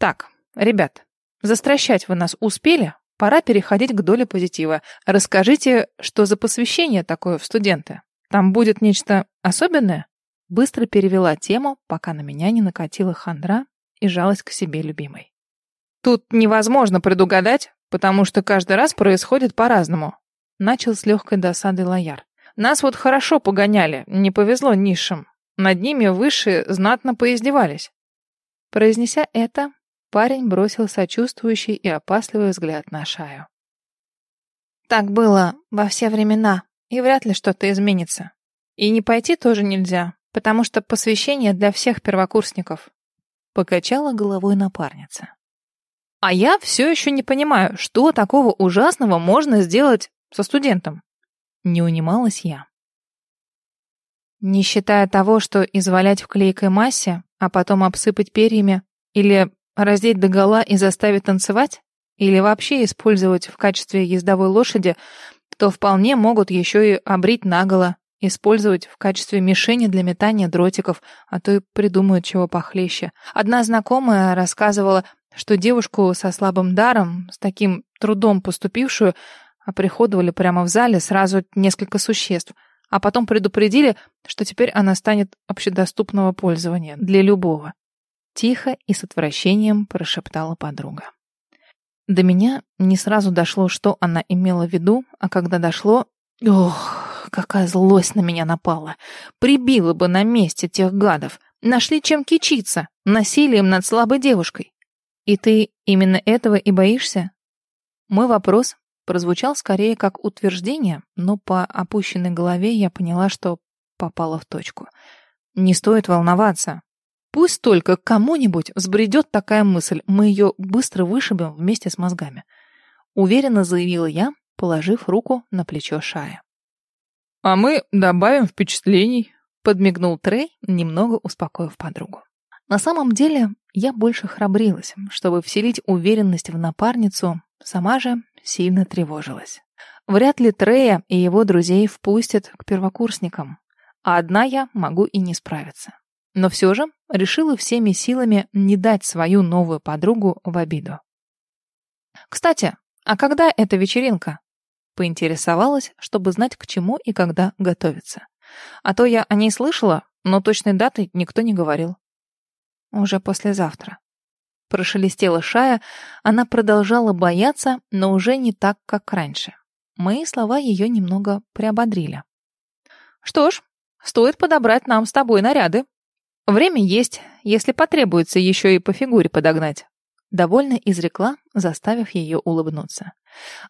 Так, ребят, застращать вы нас успели? Пора переходить к доле позитива. Расскажите, что за посвящение такое в студенты? Там будет нечто особенное? Быстро перевела тему, пока на меня не накатила хандра и жалость к себе любимой. Тут невозможно предугадать, потому что каждый раз происходит по-разному. Начал с легкой досадой Лояр. Нас вот хорошо погоняли, не повезло низшим. Над ними выше знатно поиздевались. Произнеся это, парень бросил сочувствующий и опасливый взгляд на Шаю. Так было во все времена, и вряд ли что-то изменится. И не пойти тоже нельзя, потому что посвящение для всех первокурсников. Покачала головой напарница. А я все еще не понимаю, что такого ужасного можно сделать со студентом. Не унималась я. Не считая того, что извалять в клейкой массе, а потом обсыпать перьями, или раздеть догола и заставить танцевать, или вообще использовать в качестве ездовой лошади, то вполне могут еще и обрить наголо, использовать в качестве мишени для метания дротиков, а то и придумают чего похлеще. Одна знакомая рассказывала, что девушку со слабым даром, с таким трудом поступившую, оприходовали прямо в зале сразу несколько существ, а потом предупредили, что теперь она станет общедоступного пользования для любого. Тихо и с отвращением прошептала подруга. До меня не сразу дошло, что она имела в виду, а когда дошло... Ох, какая злость на меня напала. Прибила бы на месте тех гадов. Нашли чем кичиться. Насилием над слабой девушкой. И ты именно этого и боишься? Мой вопрос прозвучал скорее как утверждение, но по опущенной голове я поняла, что попала в точку. Не стоит волноваться. Пусть только кому-нибудь взбредет такая мысль, мы ее быстро вышибем вместе с мозгами. Уверенно заявила я, положив руку на плечо Шая. «А мы добавим впечатлений», — подмигнул Трей, немного успокоив подругу. На самом деле, я больше храбрилась, чтобы вселить уверенность в напарницу, сама же сильно тревожилась. Вряд ли Трея и его друзей впустят к первокурсникам, а одна я могу и не справиться. Но все же решила всеми силами не дать свою новую подругу в обиду. «Кстати, а когда эта вечеринка?» Поинтересовалась, чтобы знать, к чему и когда готовиться. А то я о ней слышала, но точной даты никто не говорил. Уже послезавтра. Прошелестела Шая, она продолжала бояться, но уже не так, как раньше. Мои слова ее немного приободрили. «Что ж, стоит подобрать нам с тобой наряды. Время есть, если потребуется еще и по фигуре подогнать». Довольно изрекла, заставив ее улыбнуться.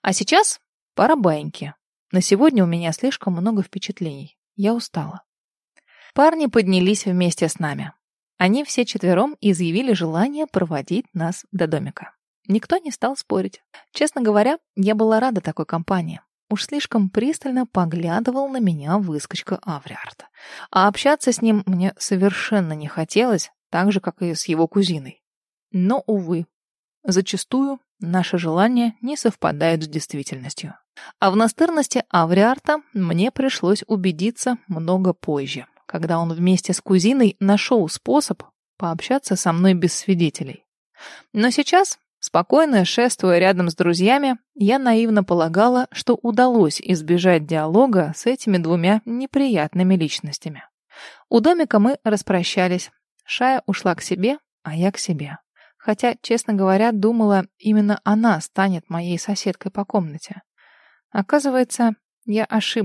«А сейчас пора баиньки. На сегодня у меня слишком много впечатлений. Я устала». Парни поднялись вместе с нами. Они все четвером изъявили желание проводить нас до домика. Никто не стал спорить. Честно говоря, я была рада такой компании. Уж слишком пристально поглядывал на меня выскочка Авриарта. А общаться с ним мне совершенно не хотелось, так же, как и с его кузиной. Но, увы, зачастую наши желания не совпадают с действительностью. А в настырности Авриарта мне пришлось убедиться много позже, когда он вместе с кузиной нашел способ пообщаться со мной без свидетелей. Но сейчас, спокойно шествуя рядом с друзьями, я наивно полагала, что удалось избежать диалога с этими двумя неприятными личностями. У домика мы распрощались. Шая ушла к себе, а я к себе. Хотя, честно говоря, думала, именно она станет моей соседкой по комнате. Оказывается, я ошиблась.